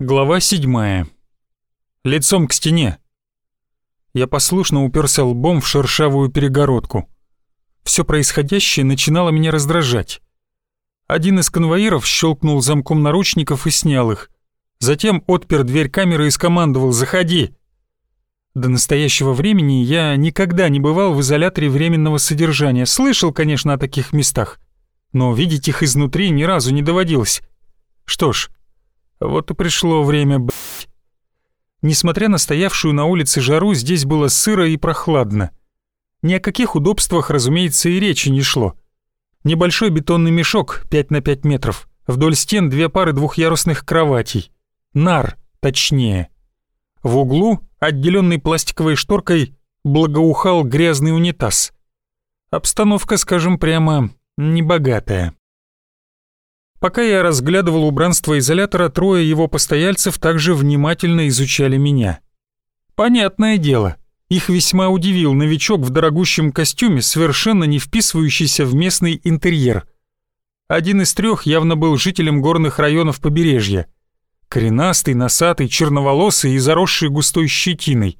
Глава седьмая. Лицом к стене. Я послушно уперся лбом в шершавую перегородку. Все происходящее начинало меня раздражать. Один из конвоиров щелкнул замком наручников и снял их. Затем отпер дверь камеры и скомандовал «Заходи!». До настоящего времени я никогда не бывал в изоляторе временного содержания. Слышал, конечно, о таких местах. Но видеть их изнутри ни разу не доводилось. Что ж, вот и пришло время, блядь. Несмотря на стоявшую на улице жару, здесь было сыро и прохладно. Ни о каких удобствах, разумеется, и речи не шло. Небольшой бетонный мешок 5 на 5 метров, вдоль стен две пары двухъярусных кроватей. Нар, точнее. В углу, отделенный пластиковой шторкой, благоухал грязный унитаз. Обстановка, скажем прямо, небогатая. Пока я разглядывал убранство изолятора, трое его постояльцев также внимательно изучали меня. Понятное дело, их весьма удивил новичок в дорогущем костюме, совершенно не вписывающийся в местный интерьер. Один из трех явно был жителем горных районов побережья. Коренастый, носатый, черноволосый и заросший густой щетиной.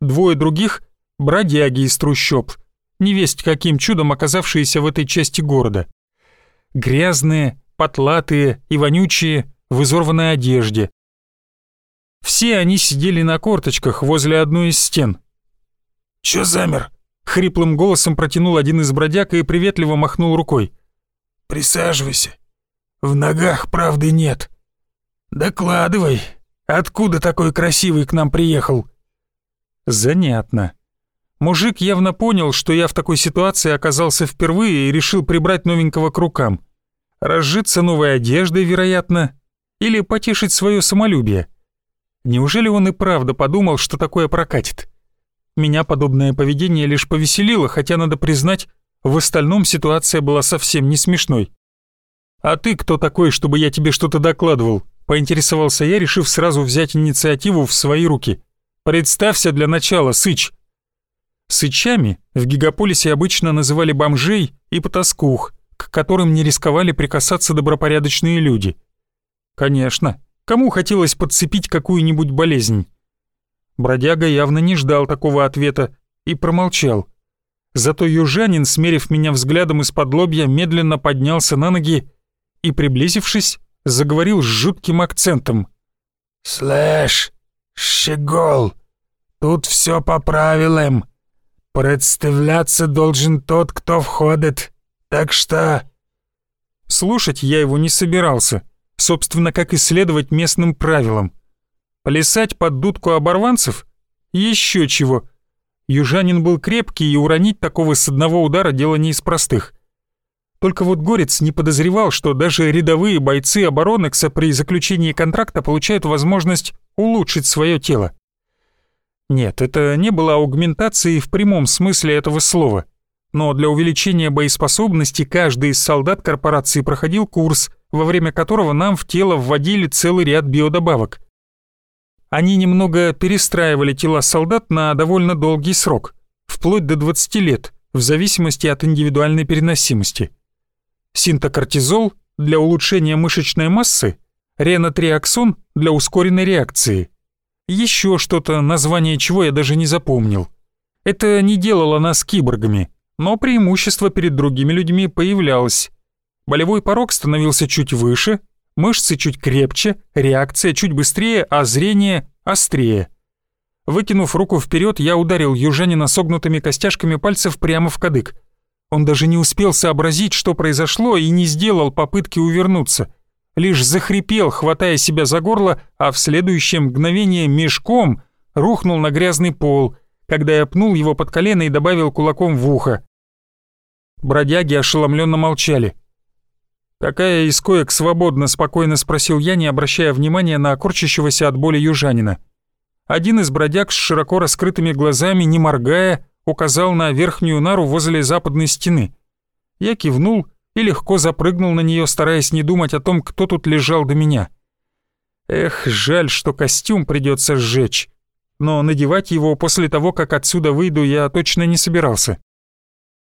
Двое других — бродяги из трущоб, невесть каким чудом оказавшиеся в этой части города. Грязные, потлатые и вонючие, в изорванной одежде. Все они сидели на корточках возле одной из стен. «Чё замер?» — хриплым голосом протянул один из бродяг и приветливо махнул рукой. «Присаживайся. В ногах правды нет. Докладывай, откуда такой красивый к нам приехал?» «Занятно. Мужик явно понял, что я в такой ситуации оказался впервые и решил прибрать новенького к рукам разжиться новой одеждой, вероятно, или потешить свое самолюбие. Неужели он и правда подумал, что такое прокатит? Меня подобное поведение лишь повеселило, хотя, надо признать, в остальном ситуация была совсем не смешной. «А ты кто такой, чтобы я тебе что-то докладывал?» — поинтересовался я, решив сразу взять инициативу в свои руки. «Представься для начала, Сыч!» Сычами в гигаполисе обычно называли бомжей и потаскух, к которым не рисковали прикасаться добропорядочные люди. Конечно, кому хотелось подцепить какую-нибудь болезнь? Бродяга явно не ждал такого ответа и промолчал. Зато южанин, смерив меня взглядом из-под лобья, медленно поднялся на ноги и, приблизившись, заговорил с жутким акцентом. «Слэш, щегол, тут все по правилам. Представляться должен тот, кто входит, так что...» Слушать я его не собирался, собственно, как исследовать местным правилам. Плясать под дудку оборванцев? Еще чего. Южанин был крепкий, и уронить такого с одного удара дело не из простых. Только вот Горец не подозревал, что даже рядовые бойцы оборонекса при заключении контракта получают возможность улучшить свое тело. Нет, это не было аугментацией в прямом смысле этого слова но для увеличения боеспособности каждый из солдат корпорации проходил курс, во время которого нам в тело вводили целый ряд биодобавок. Они немного перестраивали тела солдат на довольно долгий срок, вплоть до 20 лет, в зависимости от индивидуальной переносимости. Синтокортизол для улучшения мышечной массы, ренотриаксон для ускоренной реакции. Еще что-то, название чего я даже не запомнил. Это не делало нас киборгами – но преимущество перед другими людьми появлялось. Болевой порог становился чуть выше, мышцы чуть крепче, реакция чуть быстрее, а зрение острее. Выкинув руку вперед, я ударил южанина согнутыми костяшками пальцев прямо в кадык. Он даже не успел сообразить, что произошло, и не сделал попытки увернуться. Лишь захрипел, хватая себя за горло, а в следующее мгновение мешком рухнул на грязный пол — когда я пнул его под колено и добавил кулаком в ухо. Бродяги ошеломленно молчали. «Какая из коек свободна?» — спокойно спросил я, не обращая внимания на окорчащегося от боли южанина. Один из бродяг с широко раскрытыми глазами, не моргая, указал на верхнюю нару возле западной стены. Я кивнул и легко запрыгнул на нее, стараясь не думать о том, кто тут лежал до меня. Эх, жаль, что костюм придется сжечь но надевать его после того, как отсюда выйду, я точно не собирался.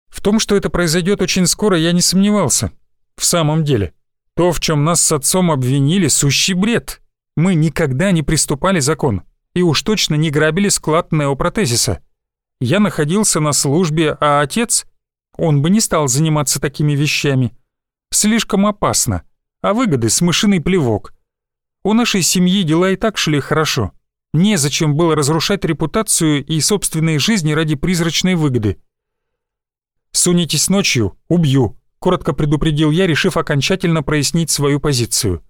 В том, что это произойдет очень скоро, я не сомневался. В самом деле, то, в чем нас с отцом обвинили, сущий бред. Мы никогда не приступали закон и уж точно не грабили склад неопротезиса. Я находился на службе, а отец, он бы не стал заниматься такими вещами. Слишком опасно, а выгоды с мышиный плевок. У нашей семьи дела и так шли хорошо. Незачем было разрушать репутацию и собственной жизни ради призрачной выгоды. «Сунетесь ночью, убью», — коротко предупредил я, решив окончательно прояснить свою позицию.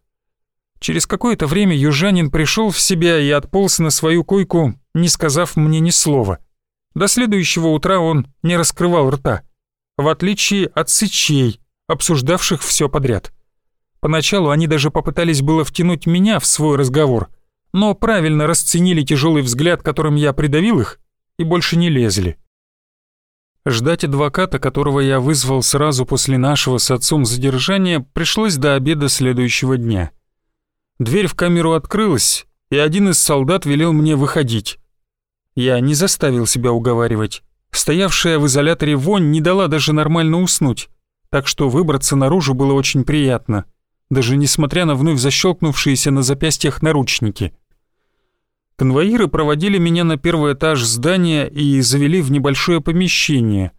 Через какое-то время южанин пришел в себя и отполз на свою койку, не сказав мне ни слова. До следующего утра он не раскрывал рта, в отличие от сычей, обсуждавших все подряд. Поначалу они даже попытались было втянуть меня в свой разговор, но правильно расценили тяжелый взгляд, которым я придавил их, и больше не лезли. Ждать адвоката, которого я вызвал сразу после нашего с отцом задержания, пришлось до обеда следующего дня. Дверь в камеру открылась, и один из солдат велел мне выходить. Я не заставил себя уговаривать. Стоявшая в изоляторе вонь не дала даже нормально уснуть, так что выбраться наружу было очень приятно, даже несмотря на вновь защелкнувшиеся на запястьях наручники. Конвоиры проводили меня на первый этаж здания и завели в небольшое помещение.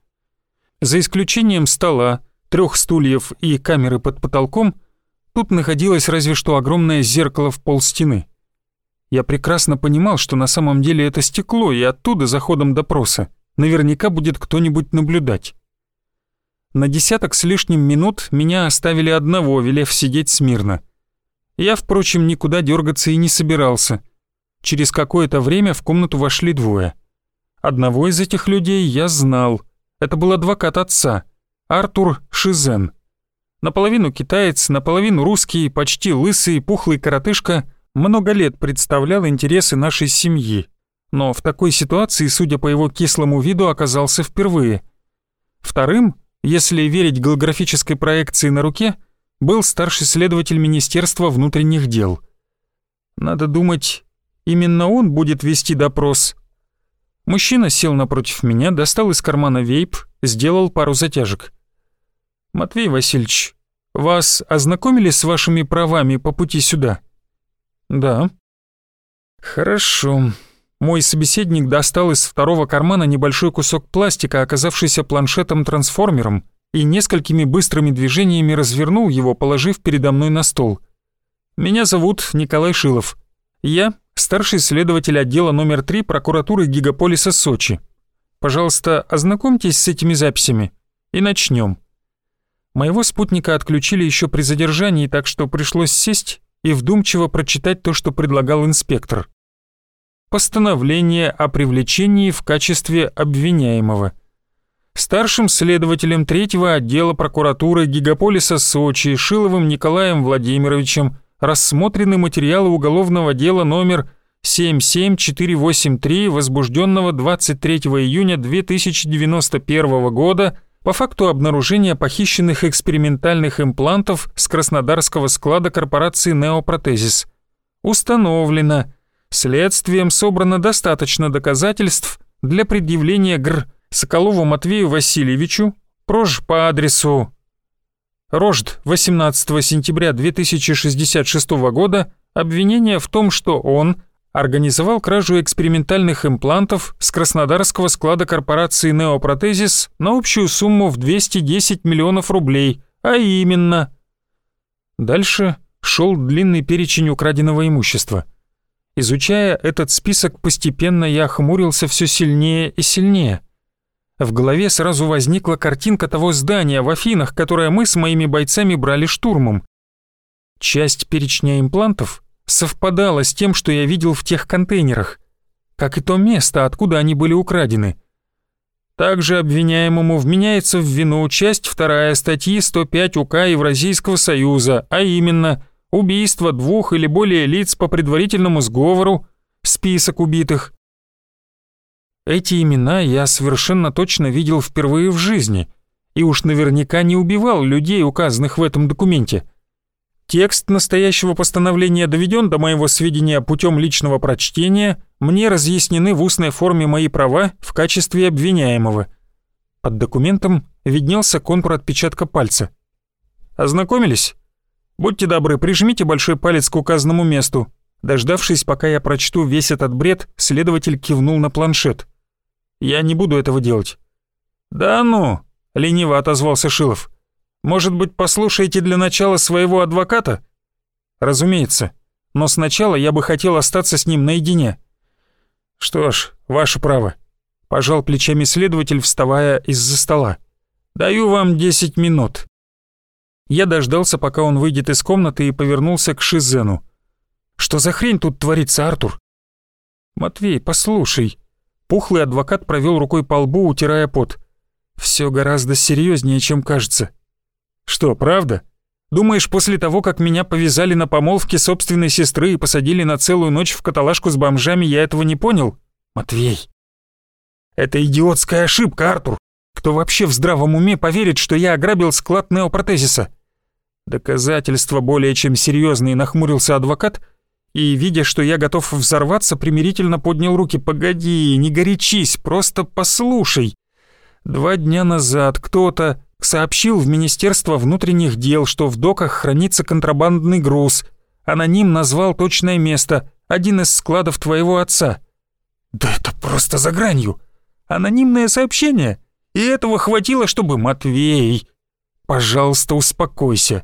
За исключением стола, трех стульев и камеры под потолком, тут находилось разве что огромное зеркало в пол стены. Я прекрасно понимал, что на самом деле это стекло, и оттуда за ходом допроса наверняка будет кто-нибудь наблюдать. На десяток с лишним минут меня оставили одного, велев сидеть смирно. Я, впрочем, никуда дергаться и не собирался. Через какое-то время в комнату вошли двое. Одного из этих людей я знал. Это был адвокат отца, Артур Шизен. Наполовину китаец, наполовину русский, почти лысый, пухлый коротышка, много лет представлял интересы нашей семьи но в такой ситуации, судя по его кислому виду, оказался впервые. Вторым, если верить голографической проекции на руке, был старший следователь Министерства внутренних дел. Надо думать, именно он будет вести допрос. Мужчина сел напротив меня, достал из кармана вейп, сделал пару затяжек. «Матвей Васильевич, вас ознакомили с вашими правами по пути сюда?» «Да». «Хорошо. Мой собеседник достал из второго кармана небольшой кусок пластика, оказавшийся планшетом-трансформером, и несколькими быстрыми движениями развернул его, положив передо мной на стол. «Меня зовут Николай Шилов. Я старший следователь отдела номер 3 прокуратуры Гигаполиса Сочи. Пожалуйста, ознакомьтесь с этими записями и начнем. Моего спутника отключили еще при задержании, так что пришлось сесть и вдумчиво прочитать то, что предлагал инспектор постановление о привлечении в качестве обвиняемого. Старшим следователем третьего отдела прокуратуры Гигаполиса Сочи Шиловым Николаем Владимировичем рассмотрены материалы уголовного дела номер 77483, возбужденного 23 июня 2091 года по факту обнаружения похищенных экспериментальных имплантов с краснодарского склада корпорации «Неопротезис». Установлено, Следствием собрано достаточно доказательств для предъявления ГР Соколову Матвею Васильевичу, прож по адресу Рожд 18 сентября 2066 года обвинение в том, что он организовал кражу экспериментальных имплантов с краснодарского склада корпорации «Неопротезис» на общую сумму в 210 миллионов рублей, а именно... Дальше шел длинный перечень украденного имущества – Изучая этот список, постепенно я хмурился все сильнее и сильнее. В голове сразу возникла картинка того здания в Афинах, которое мы с моими бойцами брали штурмом. Часть перечня имплантов совпадала с тем, что я видел в тех контейнерах, как и то место, откуда они были украдены. Также обвиняемому вменяется в вину часть 2 статьи 105 УК Евразийского Союза, а именно – убийство двух или более лиц по предварительному сговору, список убитых. Эти имена я совершенно точно видел впервые в жизни и уж наверняка не убивал людей, указанных в этом документе. Текст настоящего постановления доведен до моего сведения путем личного прочтения, мне разъяснены в устной форме мои права в качестве обвиняемого. Под документом виднелся контур отпечатка пальца. Ознакомились? Будьте добры, прижмите большой палец к указанному месту. Дождавшись, пока я прочту весь этот бред, следователь кивнул на планшет. «Я не буду этого делать». «Да ну!» — лениво отозвался Шилов. «Может быть, послушаете для начала своего адвоката?» «Разумеется. Но сначала я бы хотел остаться с ним наедине». «Что ж, ваше право», — пожал плечами следователь, вставая из-за стола. «Даю вам десять минут». Я дождался, пока он выйдет из комнаты и повернулся к Шизену. Что за хрень тут творится, Артур?» «Матвей, послушай». Пухлый адвокат провел рукой по лбу, утирая пот. Все гораздо серьезнее, чем кажется». «Что, правда? Думаешь, после того, как меня повязали на помолвке собственной сестры и посадили на целую ночь в каталажку с бомжами, я этого не понял? Матвей!» «Это идиотская ошибка, Артур! Кто вообще в здравом уме поверит, что я ограбил склад неопротезиса?» Доказательства более чем серьезные, нахмурился адвокат — и, видя, что я готов взорваться, примирительно поднял руки. «Погоди, не горячись, просто послушай. Два дня назад кто-то сообщил в Министерство внутренних дел, что в доках хранится контрабандный груз. Аноним назвал точное место, один из складов твоего отца». «Да это просто за гранью. Анонимное сообщение. И этого хватило, чтобы... Матвей, пожалуйста, успокойся».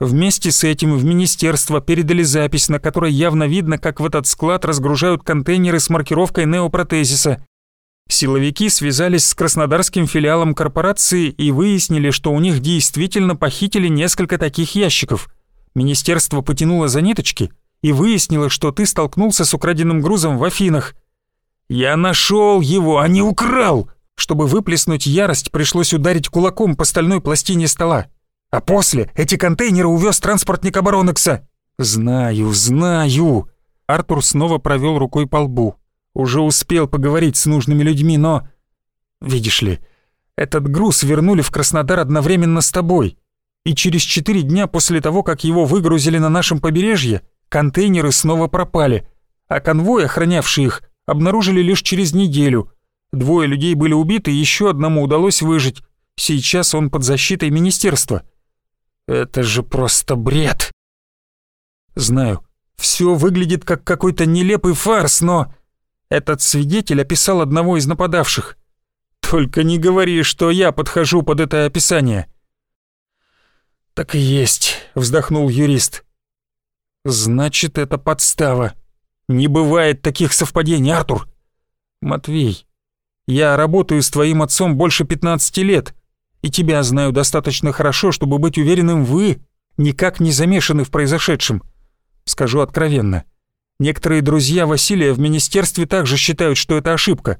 Вместе с этим в министерство передали запись, на которой явно видно, как в этот склад разгружают контейнеры с маркировкой неопротезиса. Силовики связались с краснодарским филиалом корпорации и выяснили, что у них действительно похитили несколько таких ящиков. Министерство потянуло за ниточки и выяснило, что ты столкнулся с украденным грузом в Афинах. «Я нашел его, а не украл!» Чтобы выплеснуть ярость, пришлось ударить кулаком по стальной пластине стола. А после эти контейнеры увез транспортник оборонекса. Знаю, знаю. Артур снова провел рукой по лбу. Уже успел поговорить с нужными людьми, но... Видишь ли, этот груз вернули в Краснодар одновременно с тобой. И через четыре дня после того, как его выгрузили на нашем побережье, контейнеры снова пропали, а конвой, охранявший их, обнаружили лишь через неделю. Двое людей были убиты, еще одному удалось выжить. Сейчас он под защитой министерства. Это же просто бред. Знаю, все выглядит как какой-то нелепый фарс, но... Этот свидетель описал одного из нападавших. Только не говори, что я подхожу под это описание. Так и есть, вздохнул юрист. Значит, это подстава. Не бывает таких совпадений, Артур. Матвей, я работаю с твоим отцом больше 15 лет и тебя знаю достаточно хорошо, чтобы быть уверенным, вы никак не замешаны в произошедшем. Скажу откровенно. Некоторые друзья Василия в министерстве также считают, что это ошибка.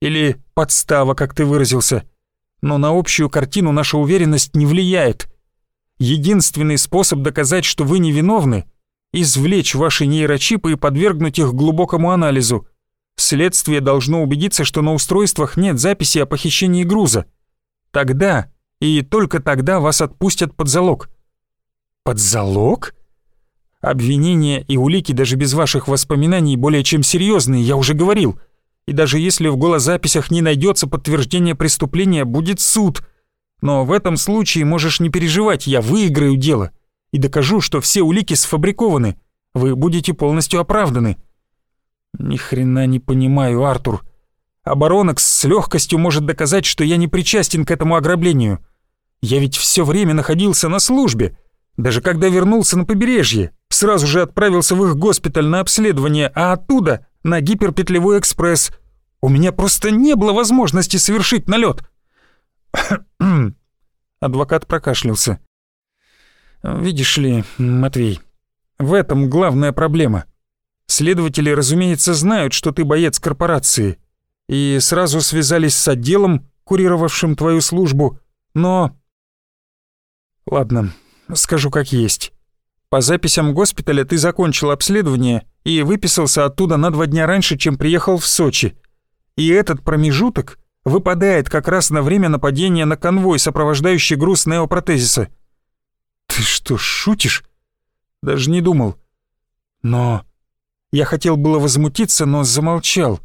Или подстава, как ты выразился. Но на общую картину наша уверенность не влияет. Единственный способ доказать, что вы невиновны — извлечь ваши нейрочипы и подвергнуть их глубокому анализу. Следствие должно убедиться, что на устройствах нет записи о похищении груза. Тогда и только тогда вас отпустят под залог. Под залог? Обвинения и улики даже без ваших воспоминаний более чем серьезные, я уже говорил. И даже если в голозаписях не найдется подтверждение преступления, будет суд. Но в этом случае можешь не переживать, я выиграю дело и докажу, что все улики сфабрикованы. Вы будете полностью оправданы. Ни хрена не понимаю, Артур. Оборонок с легкостью может доказать, что я не причастен к этому ограблению. Я ведь все время находился на службе. Даже когда вернулся на побережье, сразу же отправился в их госпиталь на обследование, а оттуда на гиперпетлевой экспресс. У меня просто не было возможности совершить налет. Адвокат прокашлялся. «Видишь ли, Матвей, в этом главная проблема. Следователи, разумеется, знают, что ты боец корпорации, и сразу связались с отделом, курировавшим твою службу, но... Ладно, скажу как есть. По записям госпиталя ты закончил обследование и выписался оттуда на два дня раньше, чем приехал в Сочи. И этот промежуток выпадает как раз на время нападения на конвой, сопровождающий груз неопротезиса. Ты что, шутишь? Даже не думал. Но... Я хотел было возмутиться, но замолчал.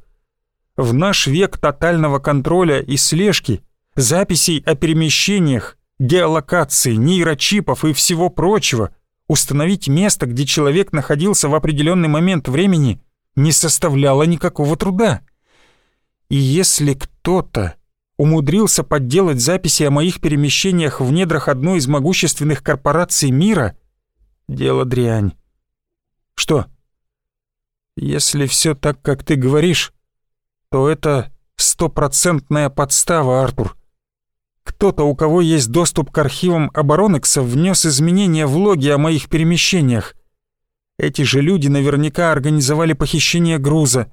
В наш век тотального контроля и слежки, записей о перемещениях, геолокации, нейрочипов и всего прочего установить место, где человек находился в определенный момент времени, не составляло никакого труда. И если кто-то умудрился подделать записи о моих перемещениях в недрах одной из могущественных корпораций мира, дело дрянь. Что? Если все так, как ты говоришь, то это стопроцентная подстава, Артур. Кто-то, у кого есть доступ к архивам Оборонекса, внес изменения в логи о моих перемещениях. Эти же люди наверняка организовали похищение груза,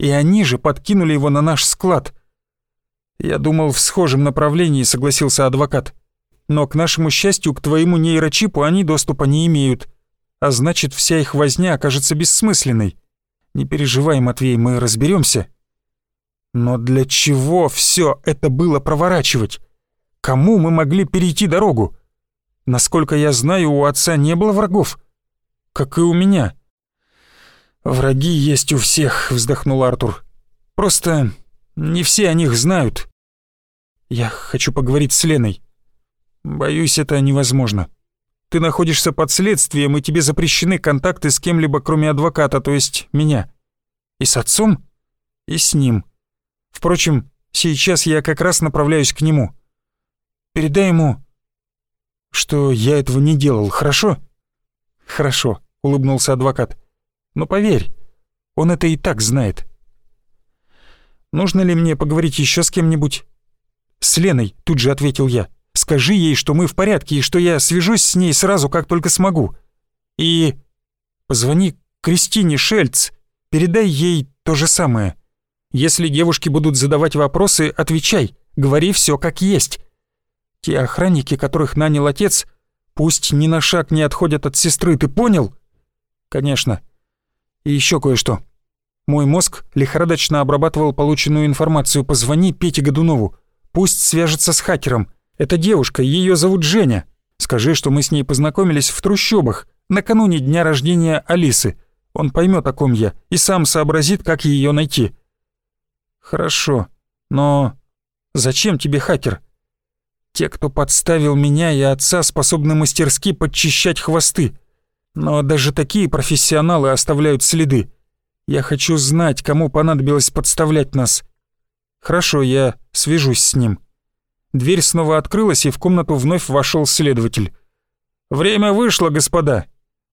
и они же подкинули его на наш склад. Я думал, в схожем направлении, согласился адвокат. Но, к нашему счастью, к твоему нейрочипу они доступа не имеют, а значит, вся их возня окажется бессмысленной. Не переживай, Матвей, мы разберемся. Но для чего все это было проворачивать? Кому мы могли перейти дорогу? Насколько я знаю, у отца не было врагов. Как и у меня. «Враги есть у всех», — вздохнул Артур. «Просто не все о них знают. Я хочу поговорить с Леной. Боюсь, это невозможно. Ты находишься под следствием, и тебе запрещены контакты с кем-либо, кроме адвоката, то есть меня. И с отцом, и с ним. Впрочем, сейчас я как раз направляюсь к нему. Передай ему, что я этого не делал, хорошо?» «Хорошо», — улыбнулся адвокат. «Но поверь, он это и так знает». «Нужно ли мне поговорить еще с кем-нибудь?» «С Леной», — тут же ответил я. «Скажи ей, что мы в порядке и что я свяжусь с ней сразу, как только смогу. И позвони Кристине Шельц, передай ей то же самое. Если девушки будут задавать вопросы, отвечай, говори все как есть. Те охранники, которых нанял отец, пусть ни на шаг не отходят от сестры, ты понял? Конечно. И еще кое-что. Мой мозг лихорадочно обрабатывал полученную информацию. Позвони Пете Годунову. Пусть свяжется с хакером. Это девушка, ее зовут Женя. Скажи, что мы с ней познакомились в трущобах, накануне дня рождения Алисы. Он поймет, о ком я, и сам сообразит, как ее найти. Хорошо, но зачем тебе хакер? Те, кто подставил меня и отца, способны мастерски подчищать хвосты. Но даже такие профессионалы оставляют следы. Я хочу знать, кому понадобилось подставлять нас. Хорошо, я свяжусь с ним. Дверь снова открылась, и в комнату вновь вошел следователь. «Время вышло, господа.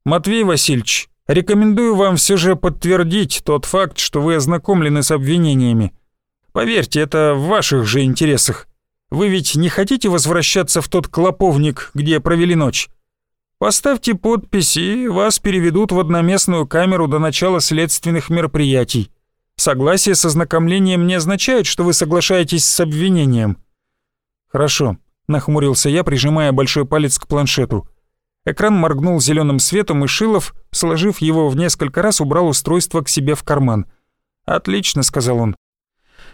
Матвей Васильевич, рекомендую вам все же подтвердить тот факт, что вы ознакомлены с обвинениями. Поверьте, это в ваших же интересах. Вы ведь не хотите возвращаться в тот клоповник, где провели ночь? Поставьте подпись, и вас переведут в одноместную камеру до начала следственных мероприятий. Согласие с ознакомлением не означает, что вы соглашаетесь с обвинением». «Хорошо», — нахмурился я, прижимая большой палец к планшету. Экран моргнул зеленым светом, и Шилов, сложив его в несколько раз, убрал устройство к себе в карман. «Отлично», — сказал он.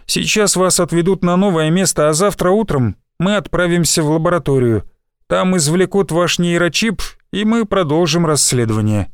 Сейчас вас отведут на новое место, а завтра утром мы отправимся в лабораторию. Там извлекут ваш нейрочип, и мы продолжим расследование».